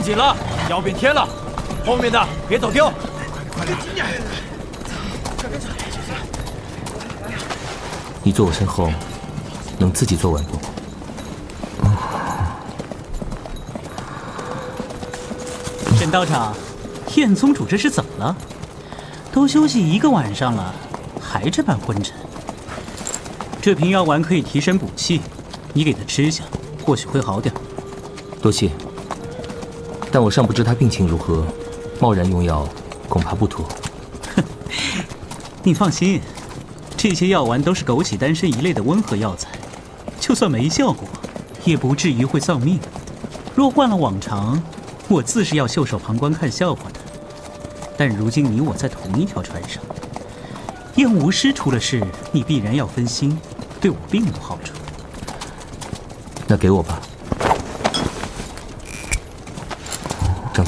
跟紧了，要变天了，后面的别走丢。快快点你坐我身后，能自己坐稳不？沈道长，燕宗主这是怎么了？都休息一个晚上了，还这般昏沉。这瓶药丸可以提神补气，你给他吃下，或许会好点。多谢，但我尚不知他病情如何，贸然用药恐怕不妥。哼，你放心，这些药丸都是枸杞丹参一类的温和药材，就算没效果，也不至于会丧命。若换了往常，我自是要袖手旁观看笑话的。但如今你我在同一条船上，燕无师出了事，你必然要分心，对我并无好处。那给我吧。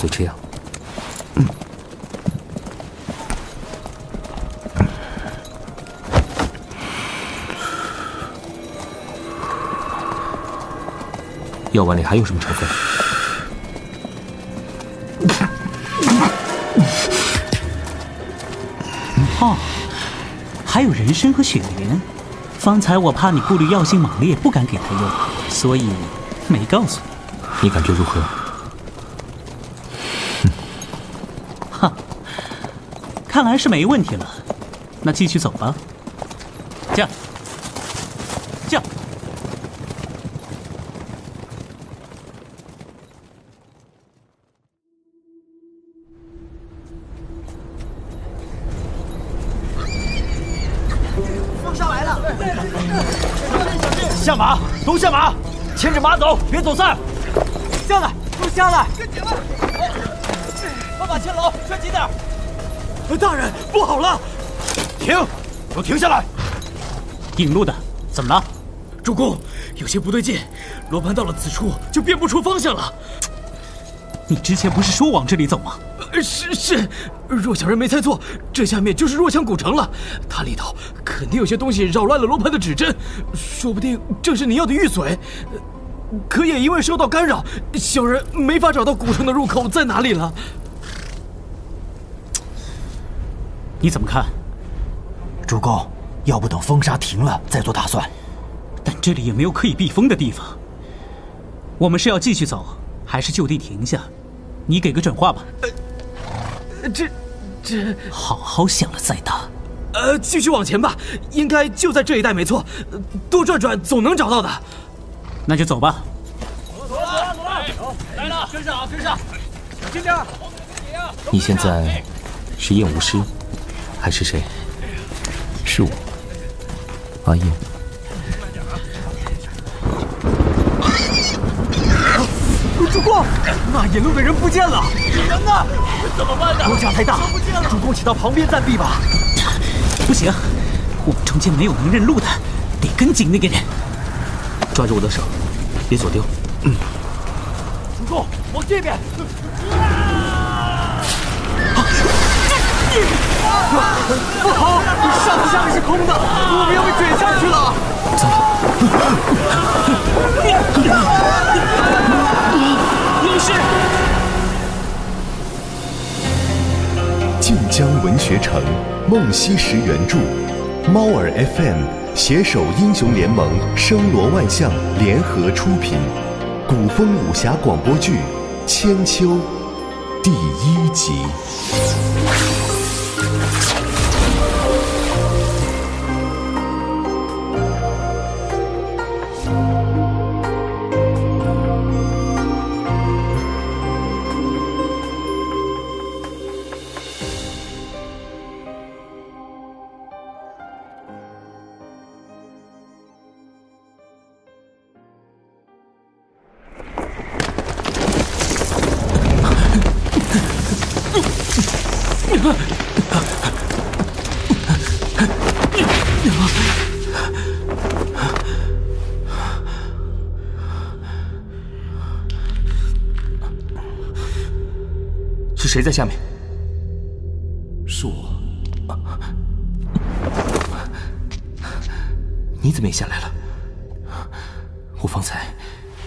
嘴这样。药丸里还有什么成分？哦，还有人参和雪莲。方才我怕你顾虑药性猛烈，不敢给他用，所以没告诉你。你感觉如何？看来是没问题了。那继续走吧。驾，驾。下马，都下马，牵着马走，别走散。下来，都下来。跟紧了，把马牵牢，拴紧点。大人，不好了！停，都停下来。引路的，怎么了？主公，有些不对劲。罗盘到了此处就辨不出方向了。你之前不是说往这里走吗？是是，若小人没猜错，这下面就是若羌古城了。它里头肯定有些东西扰乱了罗盘的指针，说不定正是你要的玉髓。可也因为受到干扰，小人没法找到古城的入口在哪里了。你怎么看？主公，要不等风沙停了再做打算。但这里也没有可以避风的地方。我们是要继续走，还是就地停下？你给个准话吧。这，这，好好想了再答。呃，继续往前吧，应该就在这一带，没错。多转转，总能找到的。那就走吧。走了，走了，走，来了，跟上，跟上，小心点。你现在是燕无师，还是谁？是我，阿燕。主公，那引路的人不见了。人呢？怎么办呢？落架太大，主公请到旁边暂避吧。不行，我们中间没有能认路的，得跟紧那个人。抓住我的手，别走丢。嗯。主公，往这边。不好，上下面是空的，我们要被卷下去了。糟了！有事。晋江文学城，梦溪石原著，猫耳 FM 携手英雄联盟、声罗万象联合出品，古风武侠广播剧《千秋》第一集。谁在下面？是我。你怎么也下来了？我方才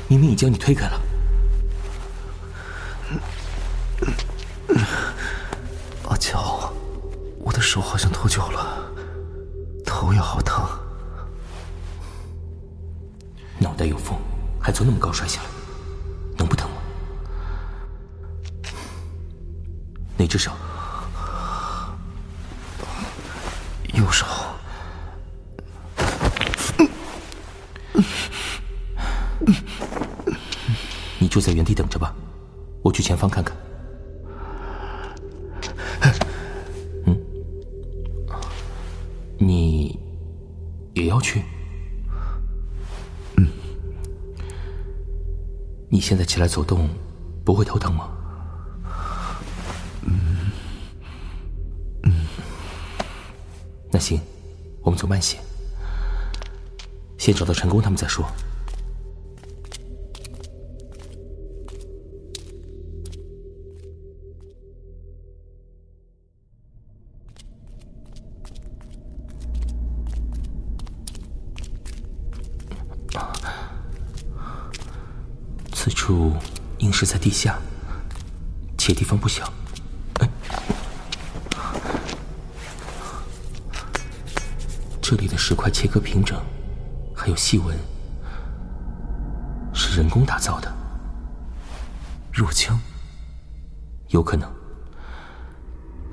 明明已将你推开了。阿乔，我的手好像脱臼了，头也好疼。脑袋有风，还从那么高摔下来，哪只手？右手。你就在原地等着吧，我去前方看看。嗯，你也要去？你现在起来走动，不会头疼吗？行，我们走慢些，先找到陈工他们再说。此处应是在地下，且地方不小。这里的石块切割平整，还有细纹，是人工打造的。弱枪，有可能。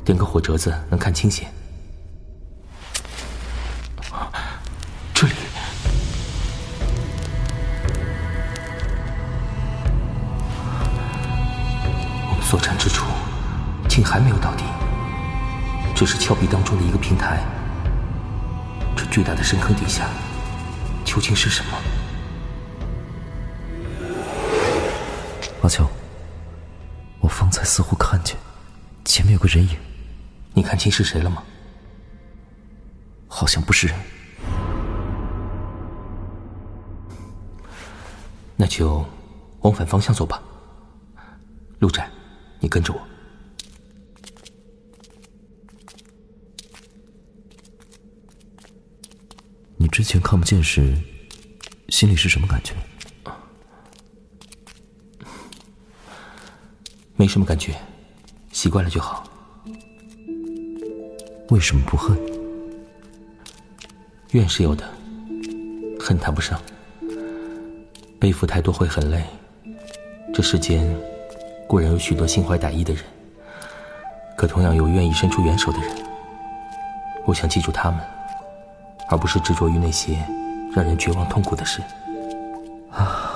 点个火折子能看清些。这里。我们所站之处，竟还没有到底，只是峭壁当中的一个平台。巨大的深坑底下，究竟是什么？阿秋，我方才似乎看见前面有个人影，你看清是谁了吗？好像不是人，那就往反方向走吧，陆展。你跟着我。之前看不见时，心里是什么感觉？没什么感觉，习惯了就好。为什么不恨？怨是有的，恨谈不上。背负太多会很累，这世间。固然有许多心怀歹意的人，可同样有愿意伸出援手的人。我想记住他们，而不是执着于那些让人绝望痛苦的事。啊！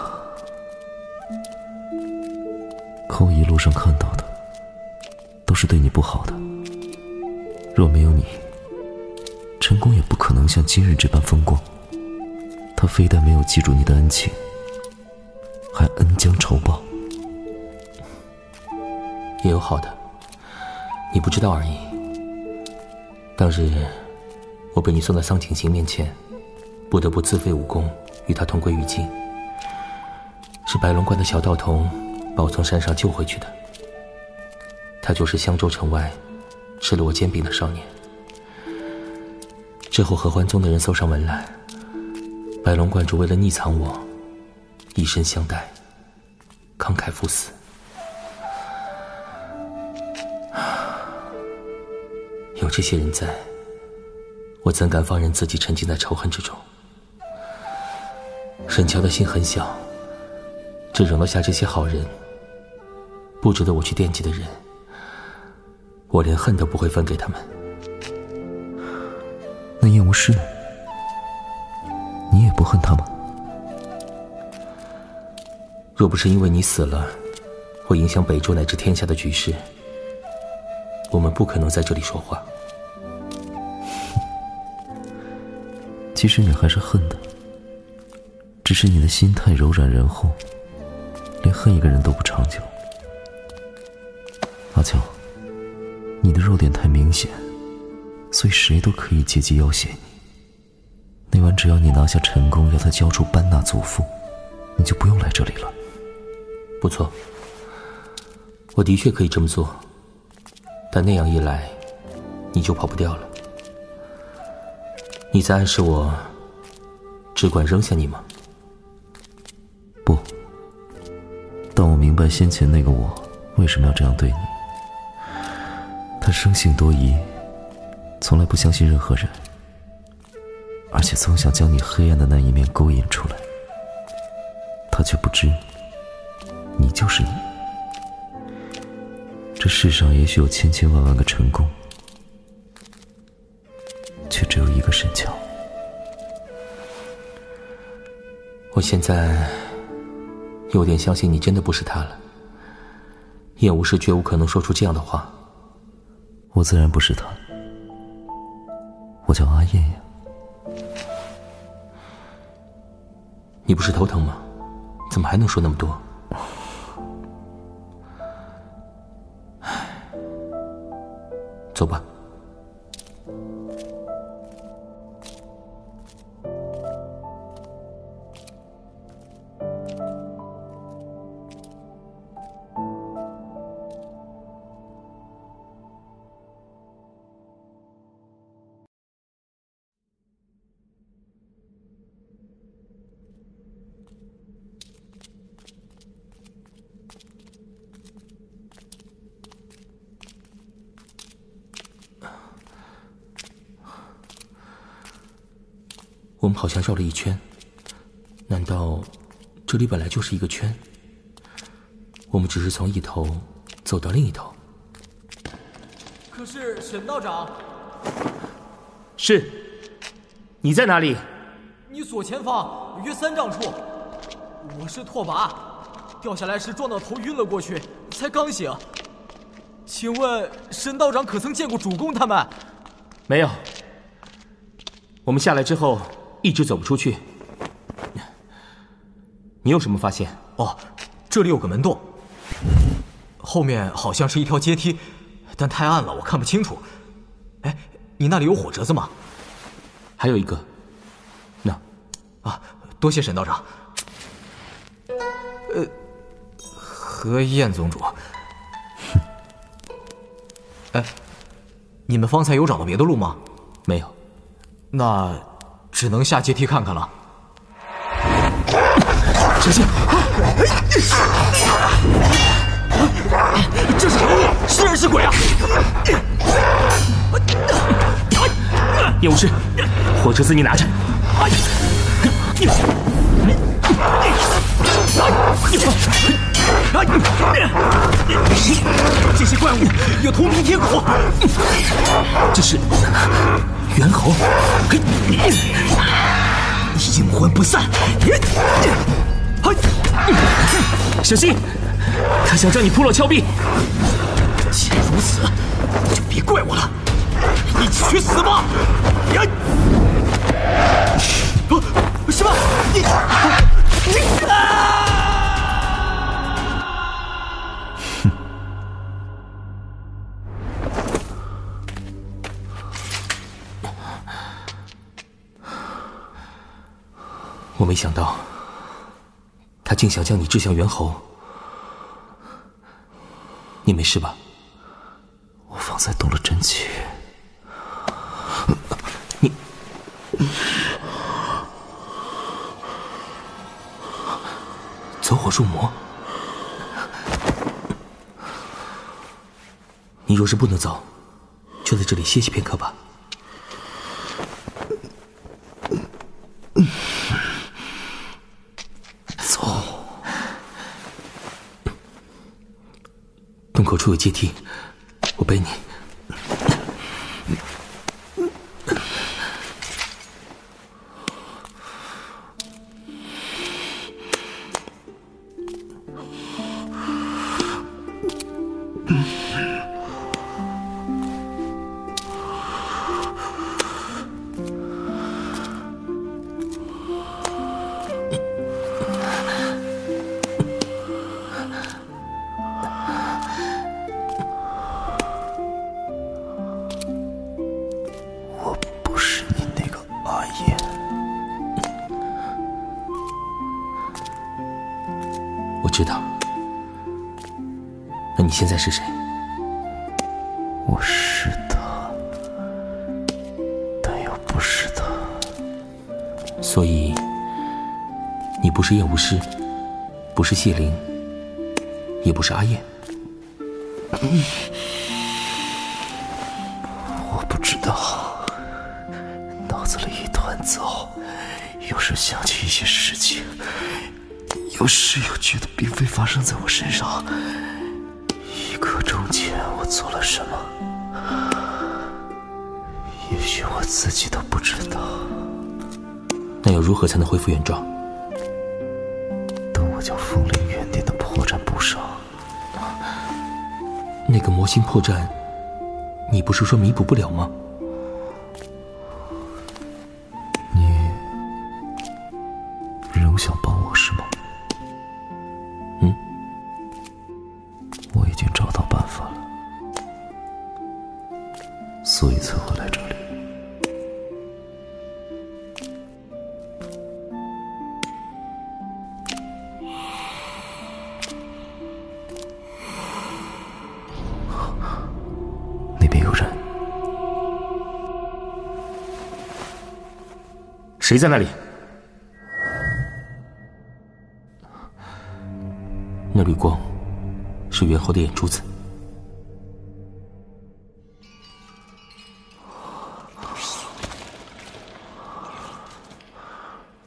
可我一路上看到的，都是对你不好的。若没有你，陈宫也不可能像今日这般风光。他非但没有记住你的恩情，还恩将仇报。也有好的，你不知道而已。当日我被你送到桑景行面前，不得不自废武功与他同归于尽。是白龙观的小道童把我从山上救回去的。他就是香洲城外吃了我煎饼的少年。之后合欢宗的人搜上门来，白龙观主为了匿藏我，以身相待，慷慨赴死。有这些人在，我怎敢放任自己沉浸在仇恨之中？沈乔的心很小，只容得下这些好人，不值得我去惦记的人，我连恨都不会分给他们。那燕无师呢？你也不恨他吗？若不是因为你死了，会影响北周乃至天下的局势。我们不可能在这里说话。其实你还是恨的，只是你的心太柔软仁厚，连恨一个人都不长久。阿乔，你的弱点太明显，所以谁都可以借机要挟你。那晚只要你拿下陈宫，要他交出班纳祖父，你就不用来这里了。不错，我的确可以这么做。但那样一来，你就跑不掉了。你在暗示我，只管扔下你吗？不。但我明白先前那个我为什么要这样对你。他生性多疑，从来不相信任何人，而且总想将你黑暗的那一面勾引出来。他却不知，你就是你。这世上也许有千千万万个成功，只有一个沈乔。我现在有点相信你真的不是他了。叶无事绝无可能说出这样的话。我自然不是他，我叫阿燕呀。你不是头疼吗？怎么还能说那么多？走吧。我们好像绕了一圈，难道这里本来就是一个圈？我们只是从一头走到另一头。可是沈道长，是，你在哪里？你左前方约三丈处，我是拓跋，掉下来时撞到头晕了过去，才刚醒。请问沈道长可曾见过主公他们？没有。我们下来之后。一直走不出去，你有什么发现？哦，这里有个门洞，后面好像是一条阶梯，但太暗了，我看不清楚。哎，你那里有火折子吗？还有一个，那，啊，多谢沈道长。呃，何燕宗主，哎，你们方才有找到别的路吗？没有，那。只能下阶梯看看了。小心！这是什么物？是人是鬼啊？叶无事，火车子你拿着。这些怪物有通天铁骨，这是猿猴，阴魂不散。小心，他想将你扑落峭壁。既然如此，就别怪我了，一起去死吧！呀什么？你你啊！我没想到，他竟想将你掷向猿猴。你没事吧？我方才动了真气。你走火入魔。你若是不能走，就在这里歇息片刻吧。口处有阶梯，我背你。在是谁？我是他，但又不是他。所以，你不是叶无师，不是谢灵，也不是阿燕。我不知道，脑子里一团糟，有时想起一些事情，有时又觉得并非发生在我身上。什么？也许我自己都不知道。那要如何才能恢复原状？等我将风铃原点的破绽补上。那个魔心破绽，你不是说弥补不了吗？谁在那里？那缕光是猿猴的眼珠子。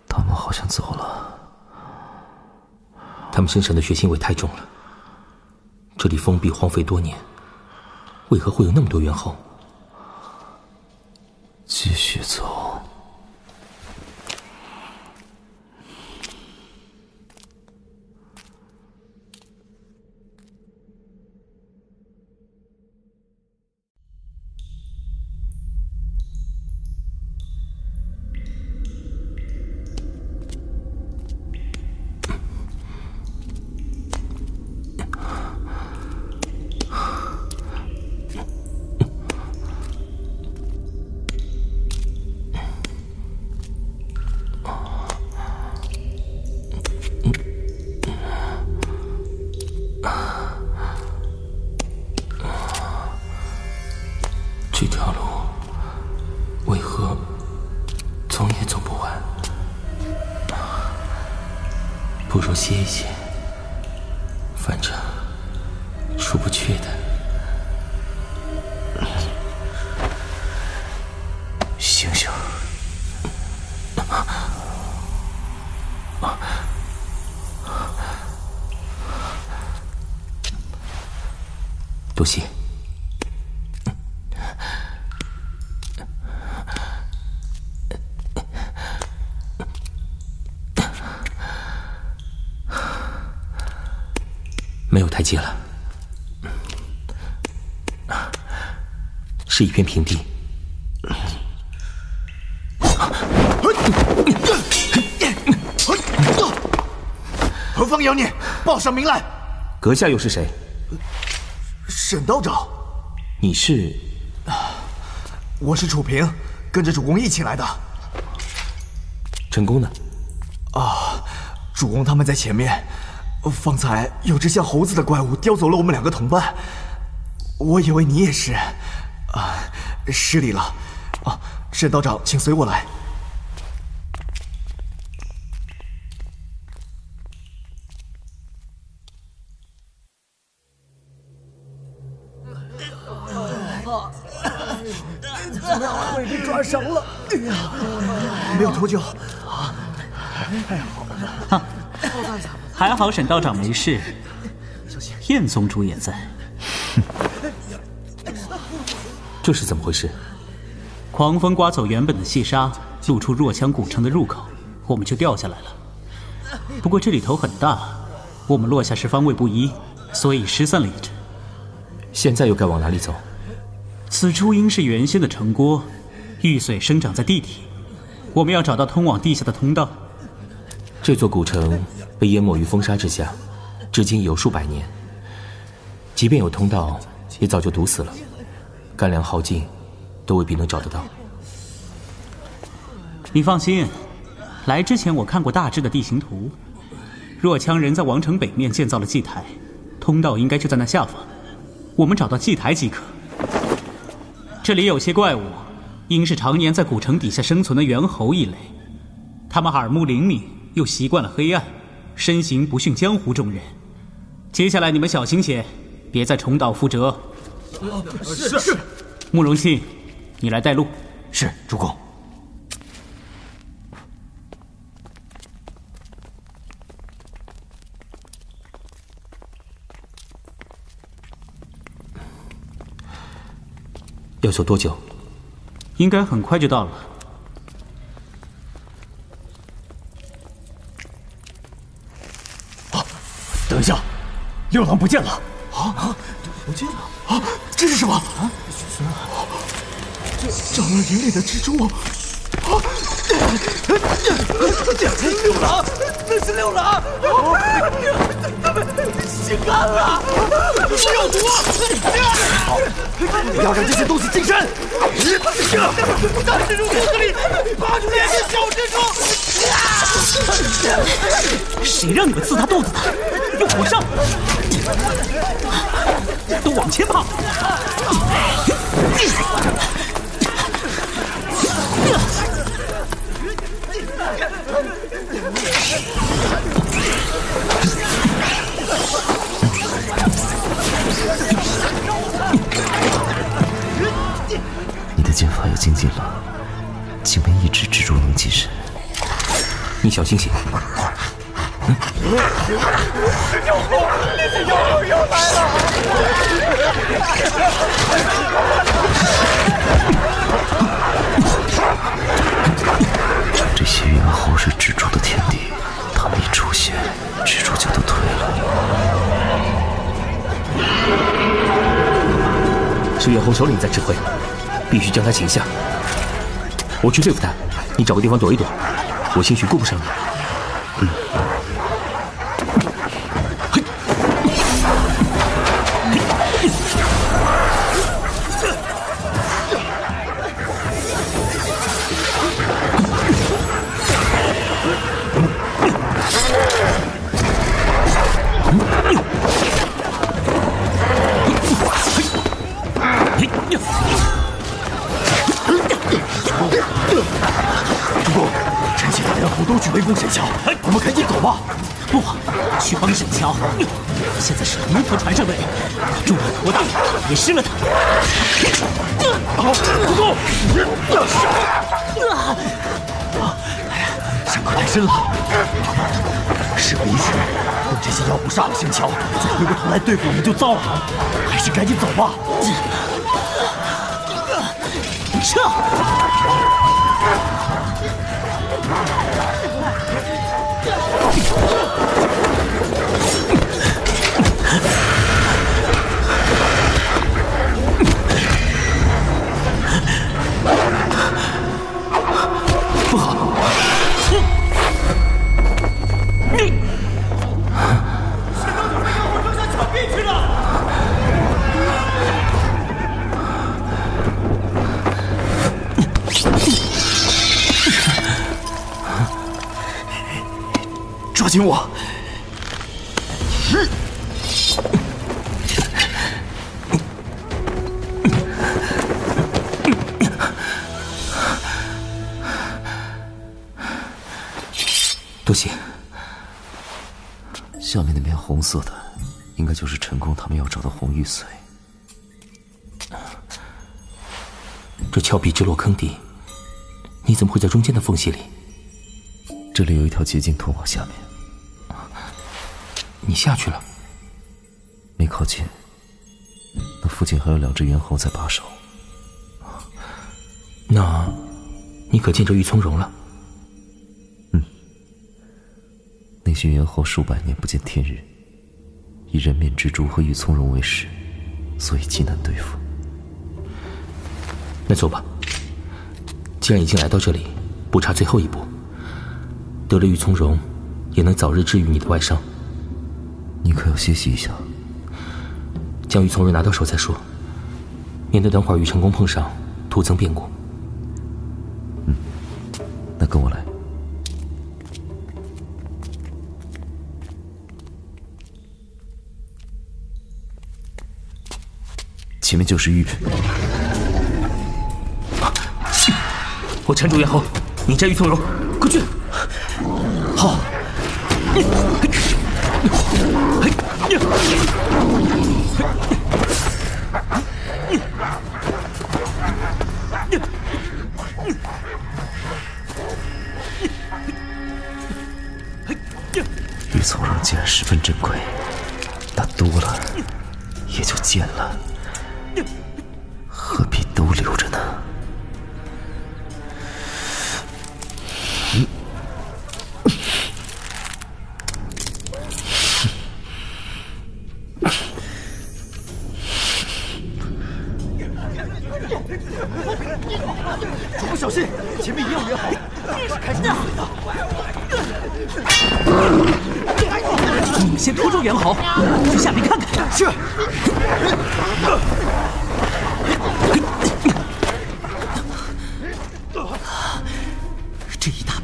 他们好像走了。他们身上的血腥味太重了。这里封闭荒废多年，为何会有那么多猿猴？去的。醒醒！多谢。没有台阶了，是一片平地。何方妖孽，报上名来！阁下又是谁？沈道长，你是？我是楚平，跟着主公一起来的。陈宫呢？啊，主公他们在前面。方才有只像猴子的怪物叼走了我们两个同伴，我以为你也是，啊，失礼了。啊，沈道长，请随我来。怎么样，腿被抓伤了？哎呀，没有多久。啊。还好沈道长没事，燕宗主也在。这是怎么回事？狂风刮走原本的细沙，露出若羌古城的入口，我们就掉下来了。不过这里头很大，我们落下时方位不一，所以失散了一阵。现在又该往哪里走？此处应是原先的城郭，玉髓生长在地底，我们要找到通往地下的通道。这座古城被淹没于风沙之下，至今已有数百年。即便有通道，也早就堵死了，干粮耗尽，都未必能找得到。你放心，来之前我看过大致的地形图。若羌人在王城北面建造了祭台，通道应该就在那下方，我们找到祭台即可。这里有些怪物，应是常年在古城底下生存的猿猴一类，他们耳目灵敏。又习惯了黑暗，身形不逊江湖中人。接下来你们小心些，别再重蹈覆辙。是是。慕容信，你来带路。是，主公。要走多久？应该很快就到了。啊！等一下，六郎不见了！啊啊！不见了！啊！这是什么？啊！这长了眼里的蜘蛛！啊！六郎，那是六郎！他们心肝了！有毒！不要让这些东西近身！大蜘蛛肚子里爬出来些小蜘蛛！谁让你们刺他肚子的？用火上！往前跑！你的剑法要精进了，竟没一只蜘蛛能近身。你小心些。妖狐，那只妖狐又来了！这些猿猴是蜘蛛的天敌，他们一出现，蜘蛛就都退了。是猿猴首领在指挥，必须将他擒下。我去对付他，你找个地方躲一躲。我兴许顾不上你。嗯。别失了他。好，主公！伤口太深了，事不宜迟，等这些妖狐杀了沈桥，再回过头来对付我们就糟了。还是赶紧走吧。撤！紧我！多谢。下面那片红色的，应该就是陈宫他们要找的红玉髓。这峭壁直落坑底，你怎么会在中间的缝隙里？这里有一条捷径通往下面。你下去了？没靠近。那附近还有两只猿猴在把守。那，你可见着玉从容了？嗯。那些猿猴数百年不见天日，以人面蜘蛛和玉从容为食，所以极难对付。那走吧。既然已经来到这里，不差最后一步。得了玉从容，也能早日治愈你的外伤。你可要歇息一下，将玉从容拿到手再说，免得等会儿与陈宫碰上，徒增变故。嗯，那跟我来。前面就是玉。我缠住猿猴，你摘玉从容，快去！好。玉琮容，既然十分珍贵，那多了也就贱了。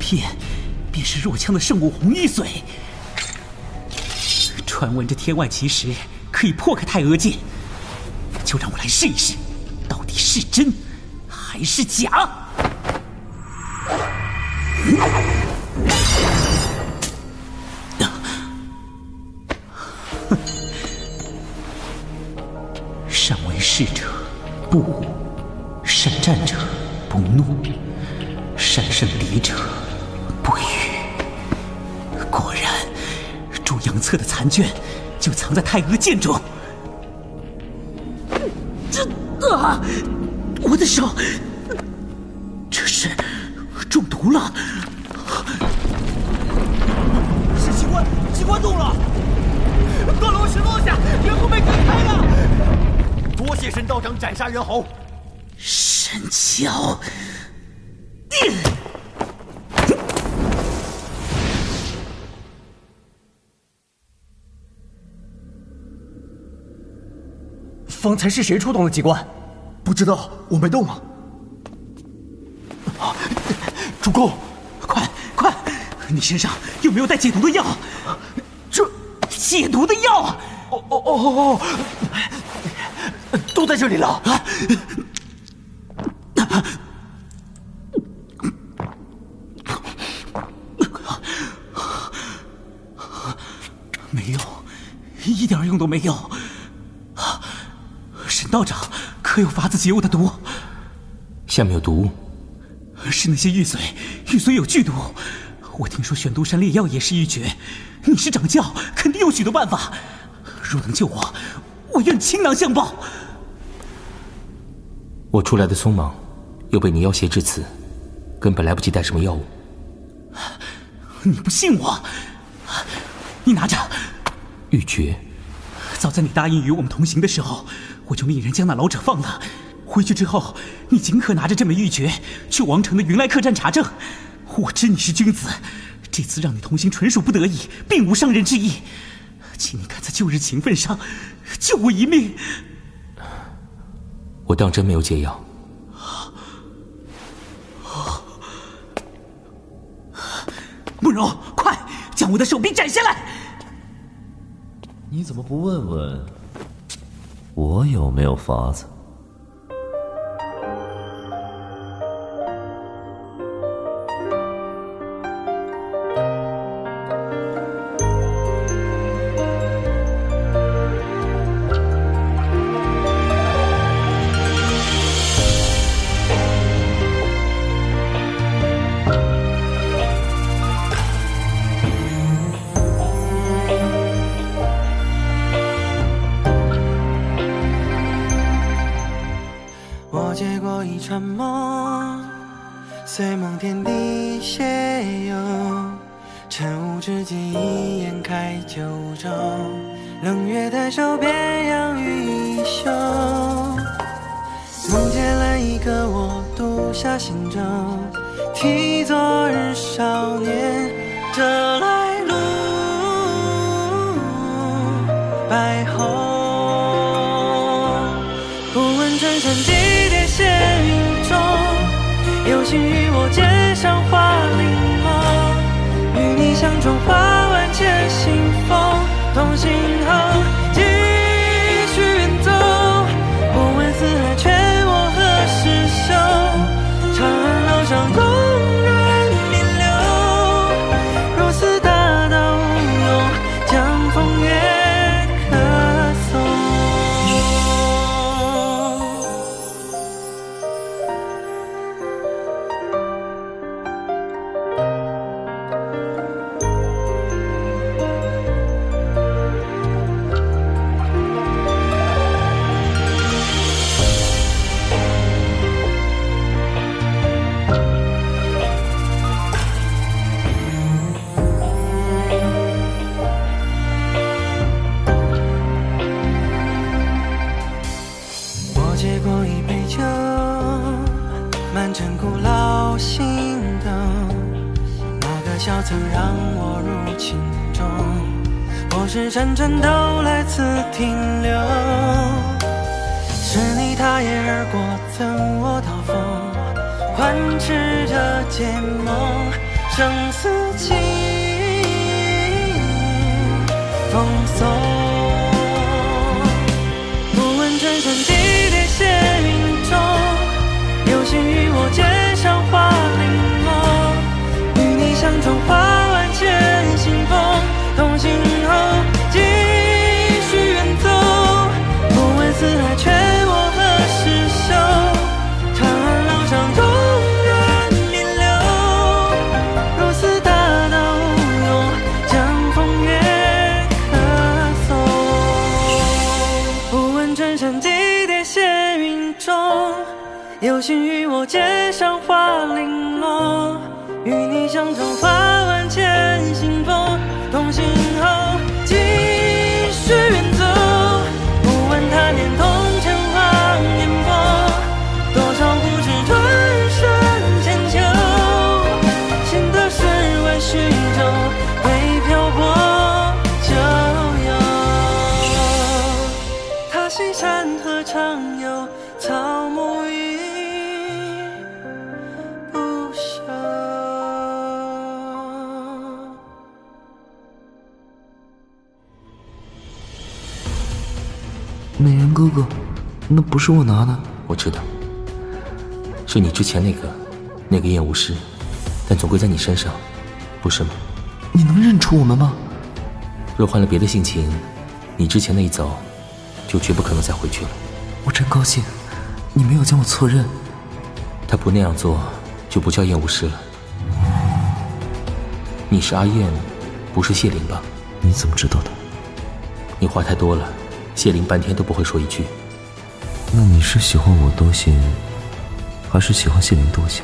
片，便是若羌的圣物红玉髓。传闻这天外奇石可以破开太阿剑，就让我来试一试，到底是真还是假。善为士者不在太阿剑中。这啊，我的手，这是中毒了。是机关，机关动了！断龙石落下，猿猴被割开了。多谢神道长斩杀猿猴。神巧。方才是谁触动了机关？不知道，我没动啊。主公，快快，你身上有没有带解毒的药？这解毒的药。哦哦哦哦哦，都在这里了。啊没用，一点用都没有。沈道长，可有法子解我的毒？下面有毒物，是那些玉髓，玉髓有剧毒。我听说玄都山炼药也是一绝，你是掌教，肯定有许多办法。若能救我，我愿倾囊相报。我出来的匆忙，又被你要挟至此，根本来不及带什么药物。你不信我？你拿着玉珏。早在你答应与我们同行的时候，我就命人将那老者放了。回去之后，你尽可拿着这枚玉珏去王城的云来客栈查证。我知你是君子，这次让你同行纯属不得已，并无伤人之意。请你看在旧日情分上，救我一命。我当真没有解药。慕容，快将我的手臂斩下来！你怎么不问问我有没有法子？梦，随梦天地邂逅，晨雾之际一眼开九州，冷月抬手便扬于衣袖。梦见了一个我独下行舟，替昨日少年折来路，白请与我肩上花玲珑，与你相撞花万千信风，同行那不是我拿的。我知道，是你之前那个那个厌恶师，但总归在你身上，不是吗？你能认出我们吗？若换了别的性情，你之前那一走，就绝不可能再回去了。我真高兴，你没有将我错认。他不那样做，就不叫厌恶师了。你是阿燕，不是谢灵吧？你怎么知道的？你话太多了，谢灵半天都不会说一句。那你是喜欢我多些，还是喜欢谢灵多些？